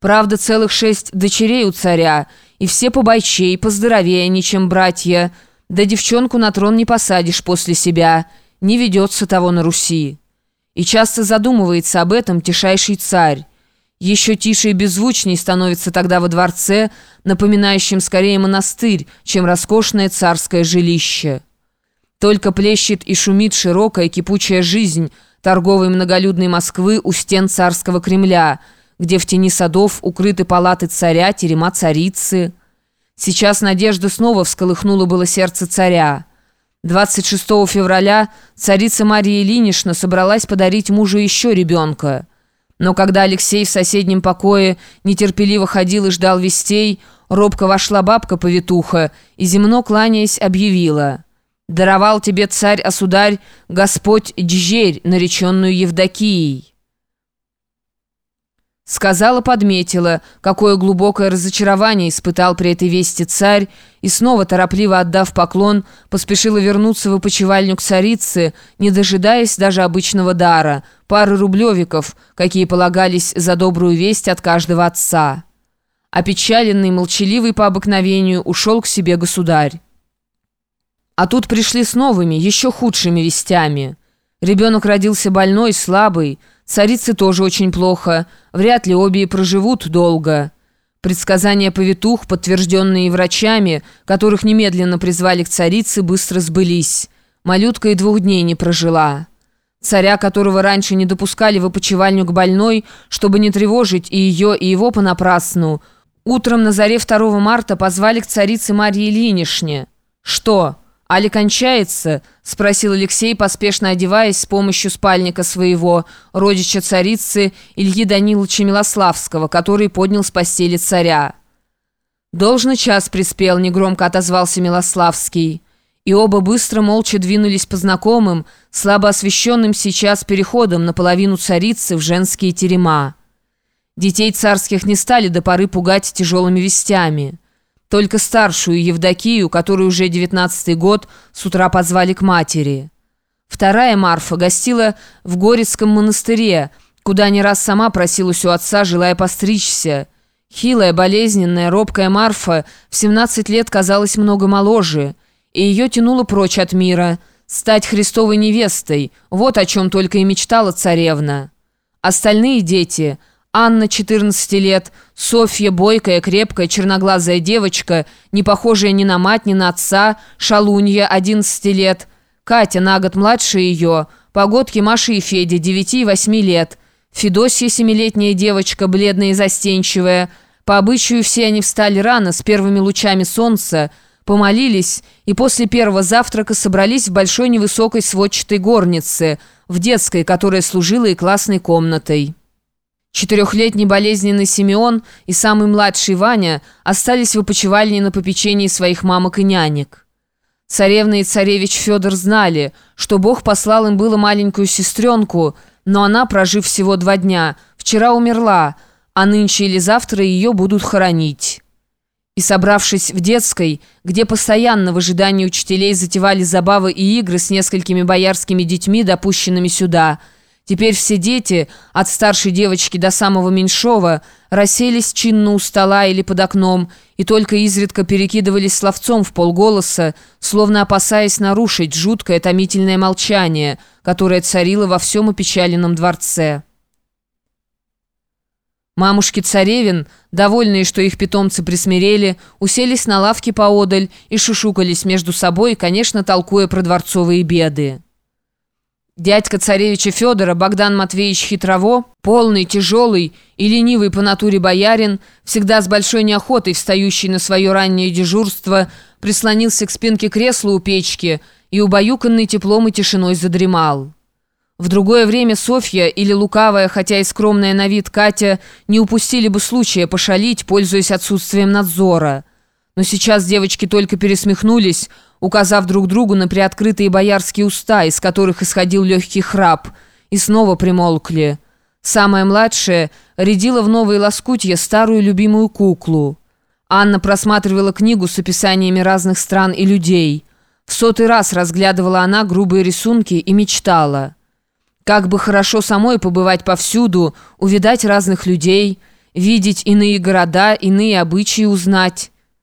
Правда, целых шесть дочерей у царя, и все побойчей, поздоровее они, чем братья. Да девчонку на трон не посадишь после себя, не ведется того на Руси. И часто задумывается об этом тишайший царь. Еще тише и беззвучней становится тогда во дворце, напоминающем скорее монастырь, чем роскошное царское жилище. Только плещет и шумит широкая кипучая жизнь торговой многолюдной Москвы у стен царского Кремля, где в тени садов укрыты палаты царя, терема царицы. Сейчас надежда снова всколыхнула было сердце царя. 26 февраля царица Мария Ильинична собралась подарить мужу еще ребенка. Но когда Алексей в соседнем покое нетерпеливо ходил и ждал вестей, робко вошла бабка-повитуха и, земно кланяясь, объявила «Даровал тебе царь-осударь, Господь Джерь, нареченную Евдокией». Сказала, подметила, какое глубокое разочарование испытал при этой вести царь, и снова, торопливо отдав поклон, поспешила вернуться в опочивальню к царице, не дожидаясь даже обычного дара, пары рублевиков, какие полагались за добрую весть от каждого отца. Опечаленный, молчаливый по обыкновению, ушел к себе государь. А тут пришли с новыми, еще худшими вестями. Ребенок родился больной, слабый, Царице тоже очень плохо. Вряд ли обе проживут долго. Предсказания повитух, подтвержденные врачами, которых немедленно призвали к царице, быстро сбылись. Малютка и двух дней не прожила. Царя, которого раньше не допускали в опочивальню к больной, чтобы не тревожить и ее, и его понапрасну, утром на заре 2 марта позвали к царице Марье Ильинишне. «Что?» «Али кончается?» — спросил Алексей, поспешно одеваясь с помощью спальника своего, родича царицы Ильи Даниловича Милославского, который поднял с постели царя. «Должный час приспел», — негромко отозвался Милославский. И оба быстро молча двинулись по знакомым, слабо освещенным сейчас переходом наполовину царицы в женские терема. Детей царских не стали до поры пугать тяжелыми вестями. Только старшую Евдокию, которую уже девятнадцатый год, с утра позвали к матери. Вторая Марфа гостила в Горецком монастыре, куда не раз сама просилась у отца, желая постричься. Хилая, болезненная, робкая Марфа в 17 лет казалась много моложе, и ее тянуло прочь от мира. Стать Христовой невестой, вот о чем только и мечтала царевна. Остальные дети – Анна, 14 лет, Софья, бойкая, крепкая, черноглазая девочка, не похожая ни на мать, ни на отца, Шалунья, 11 лет, Катя, на год младше ее, погодки Маши и Федя, 9 и 8 лет, Федосья, семилетняя девочка, бледная и застенчивая. По обычаю все они встали рано, с первыми лучами солнца, помолились и после первого завтрака собрались в большой невысокой сводчатой горнице, в детской, которая служила и классной комнатой. Четырехлетний болезненный Симеон и самый младший Ваня остались в опочивальне на попечении своих мамок и нянек. Царевна и царевич Федор знали, что Бог послал им было маленькую сестренку, но она, прожив всего два дня, вчера умерла, а нынче или завтра ее будут хоронить. И собравшись в детской, где постоянно в ожидании учителей затевали забавы и игры с несколькими боярскими детьми, допущенными сюда – Теперь все дети, от старшей девочки до самого меньшого, расселись чинно у стола или под окном и только изредка перекидывались словцом в полголоса, словно опасаясь нарушить жуткое томительное молчание, которое царило во всем опечаленном дворце. Мамушки царевин, довольные, что их питомцы присмирели, уселись на лавке поодаль и шушукались между собой, конечно, толкуя про дворцовые беды. Дядька царевича Федора, Богдан Матвеевич Хитрово, полный, тяжелый и ленивый по натуре боярин, всегда с большой неохотой встающий на свое раннее дежурство, прислонился к спинке кресла у печки и, убаюканный теплом и тишиной, задремал. В другое время Софья или лукавая, хотя и скромная на вид Катя, не упустили бы случая пошалить, пользуясь отсутствием надзора. Но сейчас девочки только пересмехнулись, указав друг другу на приоткрытые боярские уста, из которых исходил легкий храп, и снова примолкли. Самая младшая рядила в новые лоскутья старую любимую куклу. Анна просматривала книгу с описаниями разных стран и людей. В сотый раз разглядывала она грубые рисунки и мечтала. Как бы хорошо самой побывать повсюду, увидать разных людей – видеть иные города, иные обычаи узнать.